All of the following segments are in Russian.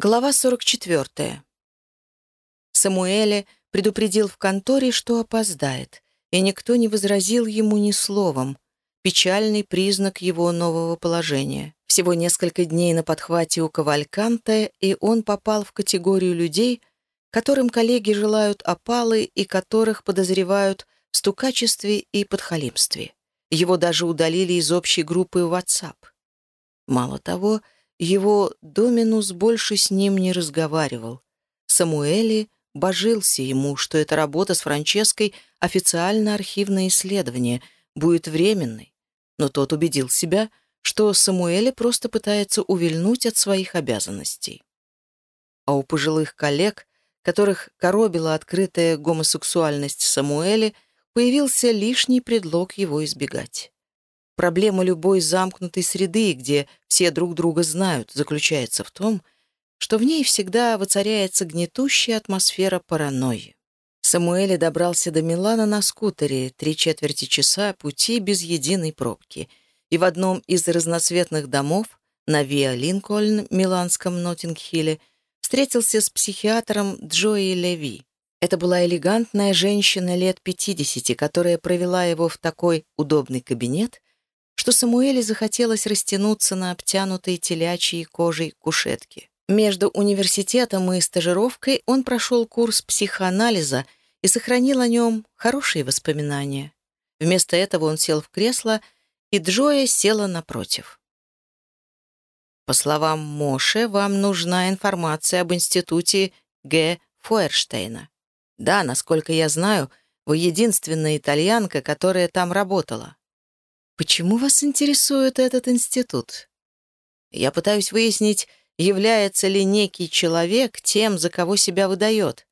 Глава 44. Самуэле предупредил в конторе, что опоздает, и никто не возразил ему ни словом. Печальный признак его нового положения. Всего несколько дней на подхвате у Кавальканте, и он попал в категорию людей, которым коллеги желают опалы и которых подозревают в стукачестве и подхалимстве. Его даже удалили из общей группы WhatsApp. Мало того, его Доминус больше с ним не разговаривал. Самуэли божился ему, что эта работа с Франческой — официально архивное исследование, будет временной. Но тот убедил себя, что Самуэли просто пытается увильнуть от своих обязанностей. А у пожилых коллег, которых коробила открытая гомосексуальность Самуэли, появился лишний предлог его избегать. Проблема любой замкнутой среды, где все друг друга знают, заключается в том, что в ней всегда воцаряется гнетущая атмосфера паранойи. Самуэли добрался до Милана на скутере три четверти часа пути без единой пробки, и в одном из разноцветных домов на Виа Линкольн, миланском Ноттингхилле, встретился с психиатром Джои Леви. Это была элегантная женщина лет 50, которая провела его в такой удобный кабинет, что Самуэле захотелось растянуться на обтянутой телячьей кожей кушетке. Между университетом и стажировкой он прошел курс психоанализа и сохранил о нем хорошие воспоминания. Вместо этого он сел в кресло, и Джоя села напротив. По словам Моше, вам нужна информация об институте Г. Фойерштейна. Да, насколько я знаю, вы единственная итальянка, которая там работала. Почему вас интересует этот институт? Я пытаюсь выяснить, является ли некий человек тем, за кого себя выдает.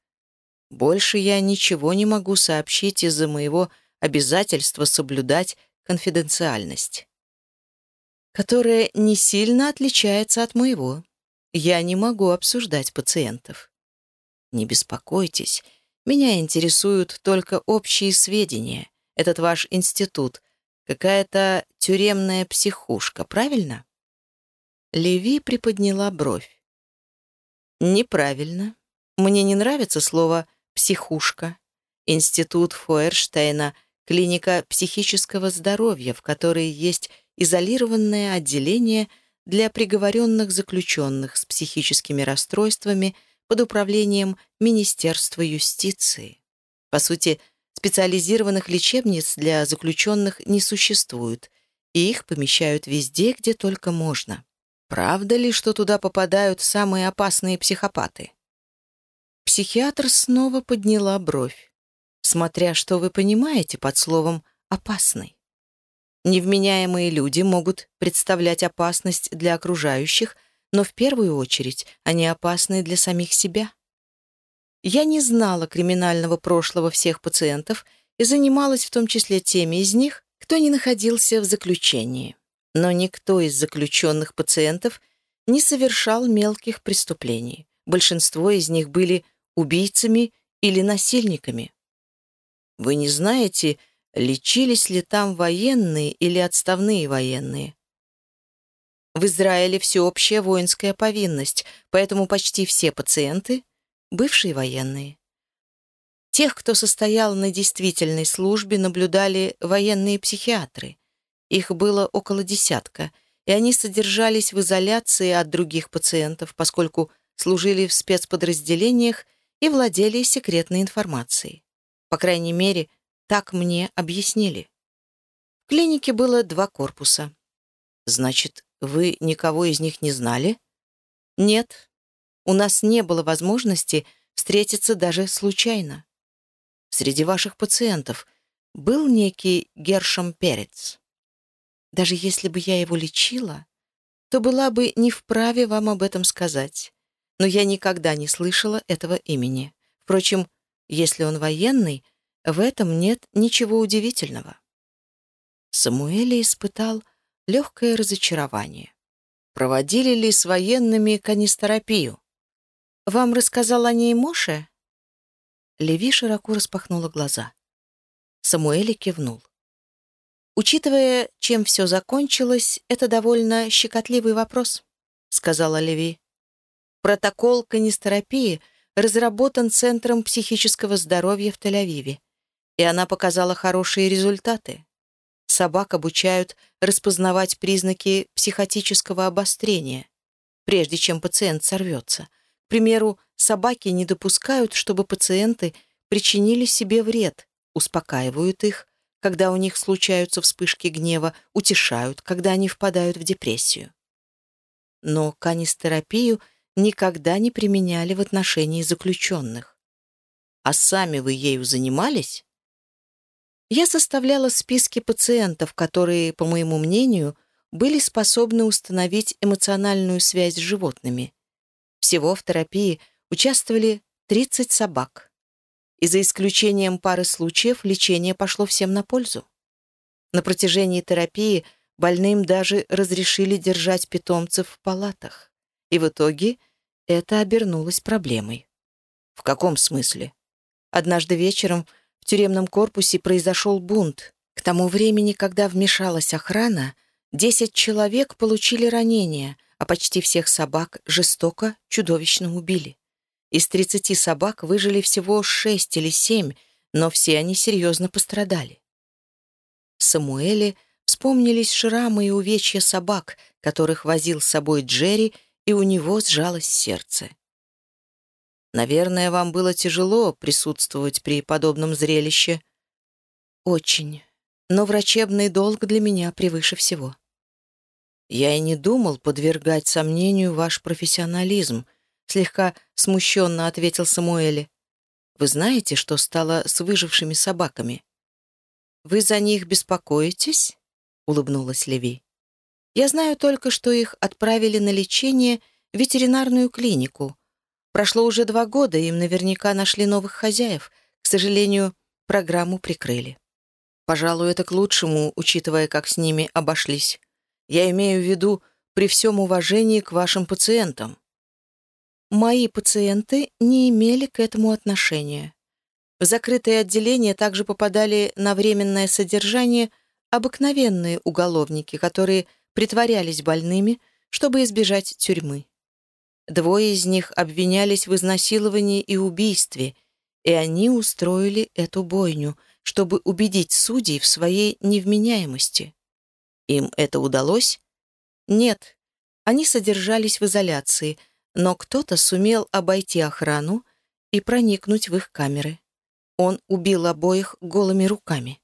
Больше я ничего не могу сообщить из-за моего обязательства соблюдать конфиденциальность, которая не сильно отличается от моего. Я не могу обсуждать пациентов. Не беспокойтесь, меня интересуют только общие сведения. Этот ваш институт Какая-то тюремная психушка, правильно? Леви приподняла бровь. Неправильно. Мне не нравится слово «психушка». Институт Фойерштейна — клиника психического здоровья, в которой есть изолированное отделение для приговоренных заключенных с психическими расстройствами под управлением Министерства юстиции. По сути, Специализированных лечебниц для заключенных не существует, и их помещают везде, где только можно. Правда ли, что туда попадают самые опасные психопаты? Психиатр снова подняла бровь, смотря что вы понимаете под словом «опасный». Невменяемые люди могут представлять опасность для окружающих, но в первую очередь они опасны для самих себя. Я не знала криминального прошлого всех пациентов и занималась в том числе теми из них, кто не находился в заключении. Но никто из заключенных пациентов не совершал мелких преступлений. Большинство из них были убийцами или насильниками. Вы не знаете, лечились ли там военные или отставные военные? В Израиле всеобщая воинская повинность, поэтому почти все пациенты бывшие военные. Тех, кто состоял на действительной службе, наблюдали военные психиатры. Их было около десятка, и они содержались в изоляции от других пациентов, поскольку служили в спецподразделениях и владели секретной информацией. По крайней мере, так мне объяснили. В клинике было два корпуса. Значит, вы никого из них не знали? Нет, у нас не было возможности встретиться даже случайно. Среди ваших пациентов был некий Гершем Перец. Даже если бы я его лечила, то была бы не вправе вам об этом сказать. Но я никогда не слышала этого имени. Впрочем, если он военный, в этом нет ничего удивительного. Самуэли испытал легкое разочарование. Проводили ли с военными канистерапию? «Вам рассказал о ней Моше?» Леви широко распахнула глаза. Самуэли кивнул. «Учитывая, чем все закончилось, это довольно щекотливый вопрос», — сказала Леви. Протокол канистерапии разработан Центром психического здоровья в Тель-Авиве, и она показала хорошие результаты. Собак обучают распознавать признаки психотического обострения, прежде чем пациент сорвется. К примеру, собаки не допускают, чтобы пациенты причинили себе вред, успокаивают их, когда у них случаются вспышки гнева, утешают, когда они впадают в депрессию. Но канистерапию никогда не применяли в отношении заключенных. А сами вы ею занимались? Я составляла списки пациентов, которые, по моему мнению, были способны установить эмоциональную связь с животными. Всего в терапии участвовали 30 собак. И за исключением пары случаев лечение пошло всем на пользу. На протяжении терапии больным даже разрешили держать питомцев в палатах. И в итоге это обернулось проблемой. В каком смысле? Однажды вечером в тюремном корпусе произошел бунт. К тому времени, когда вмешалась охрана, 10 человек получили ранения, а почти всех собак жестоко, чудовищно убили. Из 30 собак выжили всего 6 или 7, но все они серьезно пострадали. Самуэле вспомнились шрамы и увечья собак, которых возил с собой Джерри, и у него сжалось сердце. Наверное, вам было тяжело присутствовать при подобном зрелище. Очень. Но врачебный долг для меня превыше всего. Я и не думал подвергать сомнению ваш профессионализм, слегка смущенно ответил Самуэле. Вы знаете, что стало с выжившими собаками? Вы за них беспокоитесь? улыбнулась Леви. Я знаю только, что их отправили на лечение в ветеринарную клинику, Прошло уже два года, им наверняка нашли новых хозяев. К сожалению, программу прикрыли. Пожалуй, это к лучшему, учитывая, как с ними обошлись. Я имею в виду при всем уважении к вашим пациентам. Мои пациенты не имели к этому отношения. В закрытое отделение также попадали на временное содержание обыкновенные уголовники, которые притворялись больными, чтобы избежать тюрьмы. Двое из них обвинялись в изнасиловании и убийстве, и они устроили эту бойню, чтобы убедить судей в своей невменяемости. Им это удалось? Нет, они содержались в изоляции, но кто-то сумел обойти охрану и проникнуть в их камеры. Он убил обоих голыми руками.